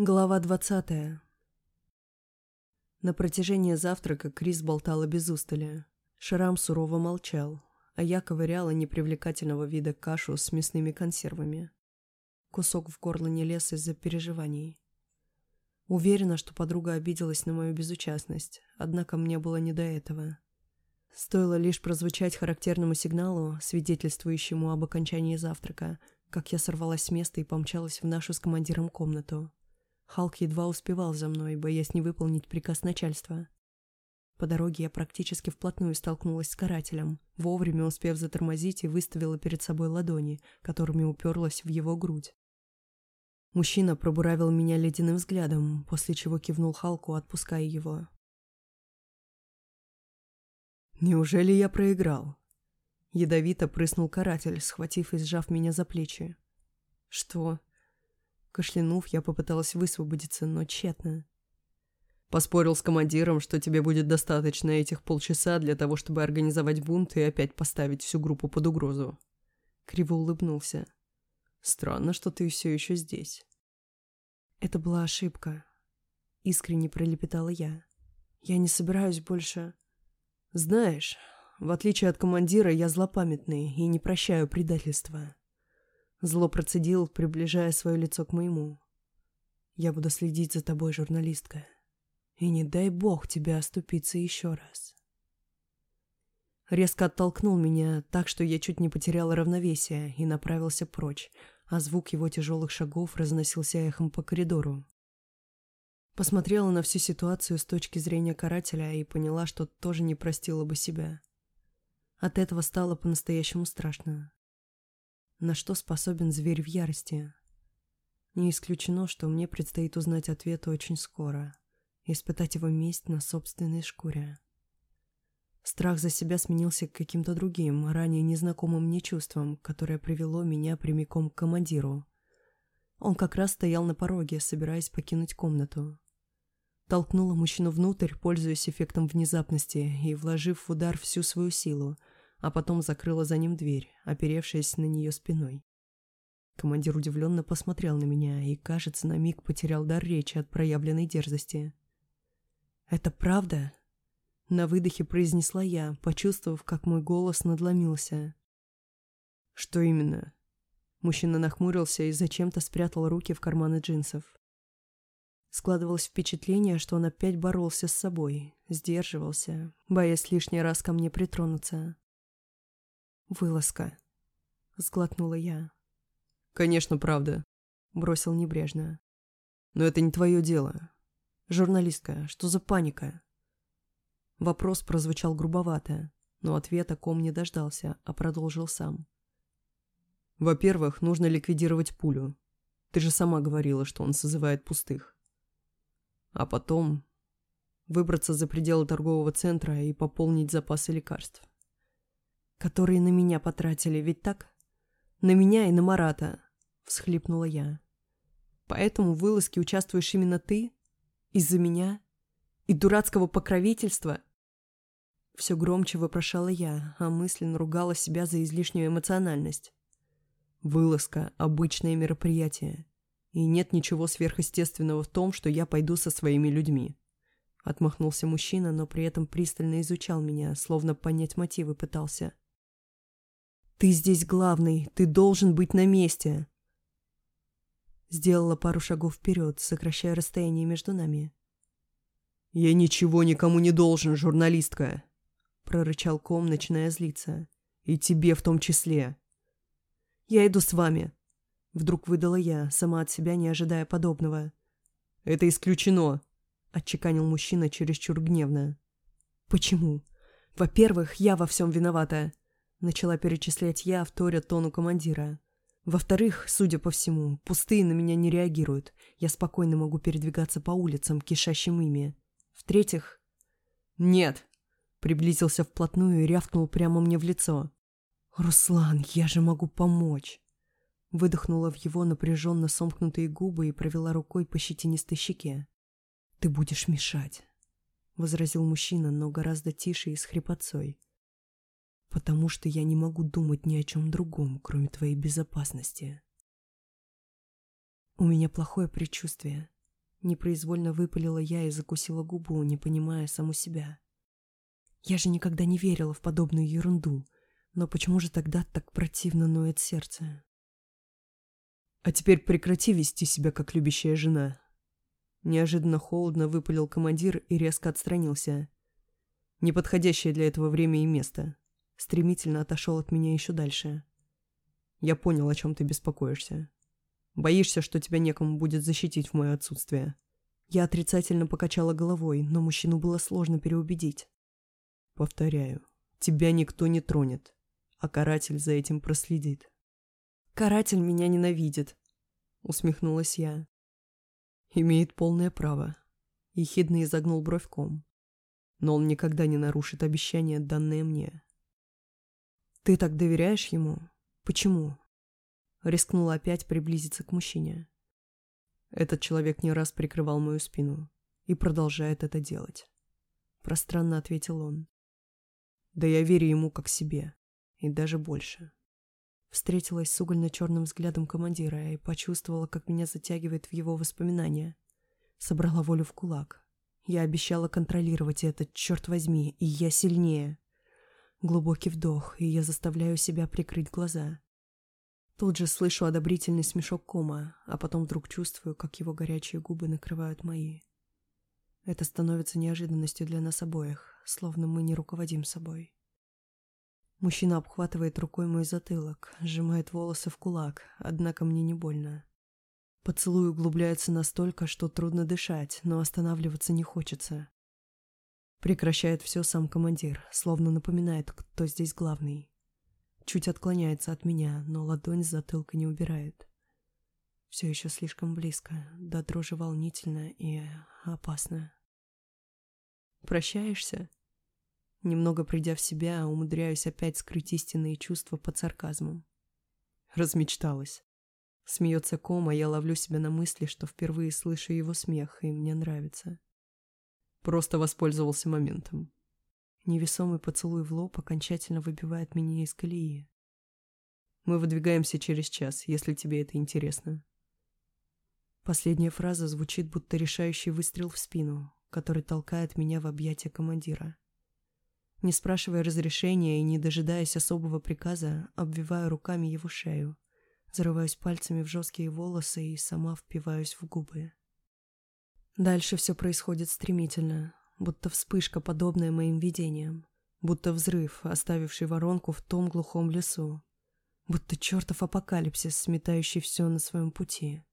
Глава двадцатая. На протяжении завтрака Крис болтала без устали. Шрам сурово молчал, а я ковыряла непривлекательного вида кашу с мясными консервами. Кусок в горло не лез из-за переживаний. Уверена, что подруга обиделась на мою безучастность, однако мне было не до этого. Стоило лишь прозвучать характерному сигналу, свидетельствующему об окончании завтрака, как я сорвалась с места и помчалась в нашу с командиром комнату. Халк едва успевал за мной, боясь не выполнить приказ начальства. По дороге я практически вплотную столкнулась с карателем, вовремя успев затормозить и выставила перед собой ладони, которыми уперлась в его грудь. Мужчина пробуравил меня ледяным взглядом, после чего кивнул Халку, отпуская его. «Неужели я проиграл?» Ядовито прыснул каратель, схватив и сжав меня за плечи. «Что?» Кашлянув, я попыталась высвободиться, но тщетно. Поспорил с командиром, что тебе будет достаточно этих полчаса для того, чтобы организовать бунт и опять поставить всю группу под угрозу. Криво улыбнулся. Странно, что ты все еще здесь. Это была ошибка. Искренне пролепетала я. Я не собираюсь больше... Знаешь, в отличие от командира, я злопамятный и не прощаю предательства. Зло процедил, приближая свое лицо к моему. «Я буду следить за тобой, журналистка. И не дай бог тебе оступиться еще раз». Резко оттолкнул меня так, что я чуть не потеряла равновесие и направился прочь, а звук его тяжелых шагов разносился эхом по коридору. Посмотрела на всю ситуацию с точки зрения карателя и поняла, что тоже не простила бы себя. От этого стало по-настоящему страшно на что способен зверь в ярости. Не исключено, что мне предстоит узнать ответ очень скоро, испытать его месть на собственной шкуре. Страх за себя сменился каким-то другим, ранее незнакомым мне чувством, которое привело меня прямиком к командиру. Он как раз стоял на пороге, собираясь покинуть комнату. Толкнула мужчину внутрь, пользуясь эффектом внезапности и вложив в удар всю свою силу – а потом закрыла за ним дверь, оперевшись на нее спиной. Командир удивленно посмотрел на меня и, кажется, на миг потерял дар речи от проявленной дерзости. «Это правда?» На выдохе произнесла я, почувствовав, как мой голос надломился. «Что именно?» Мужчина нахмурился и зачем-то спрятал руки в карманы джинсов. Складывалось впечатление, что он опять боролся с собой, сдерживался, боясь лишний раз ко мне притронуться. «Вылазка», — сглотнула я. «Конечно, правда», — бросил небрежно. «Но это не твое дело. Журналистка, что за паника?» Вопрос прозвучал грубовато, но ответа ком не дождался, а продолжил сам. «Во-первых, нужно ликвидировать пулю. Ты же сама говорила, что он созывает пустых. А потом выбраться за пределы торгового центра и пополнить запасы лекарств которые на меня потратили, ведь так? На меня и на Марата, всхлипнула я. Поэтому в вылазке участвуешь именно ты? Из-за меня? И дурацкого покровительства? Все громче вопрошала я, а мысленно ругала себя за излишнюю эмоциональность. Вылазка – обычное мероприятие. И нет ничего сверхъестественного в том, что я пойду со своими людьми. Отмахнулся мужчина, но при этом пристально изучал меня, словно понять мотивы пытался. «Ты здесь главный, ты должен быть на месте!» Сделала пару шагов вперед, сокращая расстояние между нами. «Я ничего никому не должен, журналистка!» прорычал ком, начиная злиться. «И тебе в том числе!» «Я иду с вами!» Вдруг выдала я, сама от себя не ожидая подобного. «Это исключено!» Отчеканил мужчина чересчур гневно. «Почему? Во-первых, я во всем виновата. Начала перечислять я, вторя тону командира. Во-вторых, судя по всему, пустые на меня не реагируют. Я спокойно могу передвигаться по улицам, кишащим ими. В-третьих... «Нет!» Приблизился вплотную и рявкнул прямо мне в лицо. «Руслан, я же могу помочь!» Выдохнула в его напряженно сомкнутые губы и провела рукой по щетинистой щеке. «Ты будешь мешать», — возразил мужчина, но гораздо тише и с хрипотцой потому что я не могу думать ни о чем другом, кроме твоей безопасности. У меня плохое предчувствие. Непроизвольно выпалила я и закусила губу, не понимая саму себя. Я же никогда не верила в подобную ерунду, но почему же тогда так противно ноет сердце? А теперь прекрати вести себя как любящая жена. Неожиданно холодно выпалил командир и резко отстранился. Неподходящее для этого время и место. Стремительно отошел от меня еще дальше. Я понял, о чем ты беспокоишься. Боишься, что тебя некому будет защитить в мое отсутствие. Я отрицательно покачала головой, но мужчину было сложно переубедить. Повторяю, тебя никто не тронет, а каратель за этим проследит. «Каратель меня ненавидит», — усмехнулась я. «Имеет полное право», — ехидно изогнул бровь ком. «Но он никогда не нарушит обещание, данное мне». «Ты так доверяешь ему? Почему?» Рискнула опять приблизиться к мужчине. Этот человек не раз прикрывал мою спину и продолжает это делать. Пространно ответил он. Да я верю ему как себе, и даже больше. Встретилась с угольно-черным взглядом командира и почувствовала, как меня затягивает в его воспоминания. Собрала волю в кулак. Я обещала контролировать это, черт возьми, и я сильнее. Глубокий вдох, и я заставляю себя прикрыть глаза. Тут же слышу одобрительный смешок кома, а потом вдруг чувствую, как его горячие губы накрывают мои. Это становится неожиданностью для нас обоих, словно мы не руководим собой. Мужчина обхватывает рукой мой затылок, сжимает волосы в кулак, однако мне не больно. Поцелуй углубляется настолько, что трудно дышать, но останавливаться не хочется. Прекращает все сам командир, словно напоминает, кто здесь главный. Чуть отклоняется от меня, но ладонь с затылка не убирает. Все еще слишком близко, до дрожи волнительно и опасно. «Прощаешься?» Немного придя в себя, умудряюсь опять скрыть истинные чувства под сарказмом. Размечталась. Смеется кома, я ловлю себя на мысли, что впервые слышу его смех, и мне нравится. Просто воспользовался моментом. Невесомый поцелуй в лоб окончательно выбивает меня из колеи. Мы выдвигаемся через час, если тебе это интересно. Последняя фраза звучит, будто решающий выстрел в спину, который толкает меня в объятия командира. Не спрашивая разрешения и не дожидаясь особого приказа, обвиваю руками его шею, зарываюсь пальцами в жесткие волосы и сама впиваюсь в губы. Дальше все происходит стремительно, будто вспышка, подобная моим видениям, будто взрыв, оставивший воронку в том глухом лесу, будто чертов апокалипсис, сметающий все на своем пути.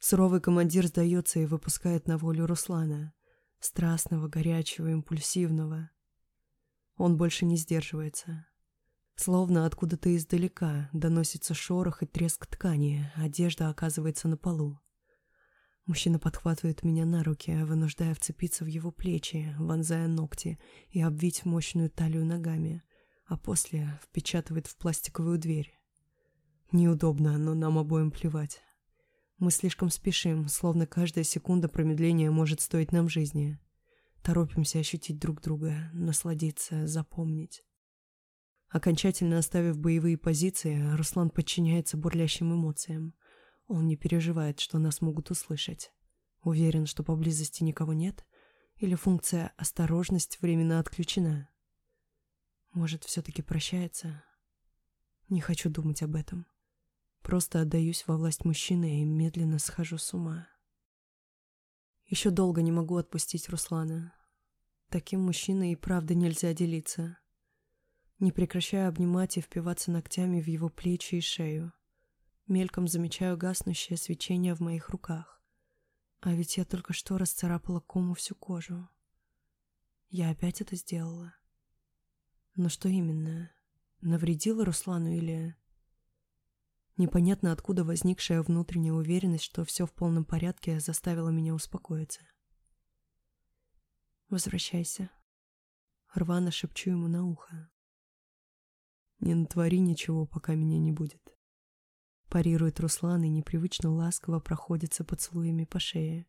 Суровый командир сдается и выпускает на волю Руслана, страстного, горячего, импульсивного. Он больше не сдерживается. Словно откуда-то издалека доносится шорох и треск ткани, одежда оказывается на полу. Мужчина подхватывает меня на руки, вынуждая вцепиться в его плечи, вонзая ногти и обвить мощную талию ногами, а после впечатывает в пластиковую дверь. Неудобно, но нам обоим плевать. Мы слишком спешим, словно каждая секунда промедления может стоить нам жизни. Торопимся ощутить друг друга, насладиться, запомнить. Окончательно оставив боевые позиции, Руслан подчиняется бурлящим эмоциям. Он не переживает, что нас могут услышать. Уверен, что поблизости никого нет? Или функция «осторожность» временно отключена? Может, все-таки прощается? Не хочу думать об этом. Просто отдаюсь во власть мужчины и медленно схожу с ума. Еще долго не могу отпустить Руслана. Таким мужчиной и правда нельзя делиться. Не прекращаю обнимать и впиваться ногтями в его плечи и шею. Мельком замечаю гаснущее свечение в моих руках. А ведь я только что расцарапала кому всю кожу. Я опять это сделала. Но что именно? Навредила Руслану или... Непонятно откуда возникшая внутренняя уверенность, что все в полном порядке, заставила меня успокоиться. «Возвращайся», — рвано шепчу ему на ухо. «Не натвори ничего, пока меня не будет». Парирует Руслан и непривычно ласково проходится поцелуями по шее.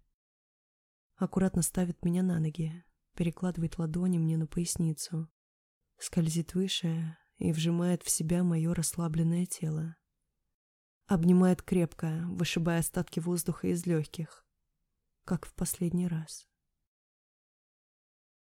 Аккуратно ставит меня на ноги, перекладывает ладони мне на поясницу, скользит выше и вжимает в себя мое расслабленное тело. Обнимает крепко, вышибая остатки воздуха из легких. как в последний раз.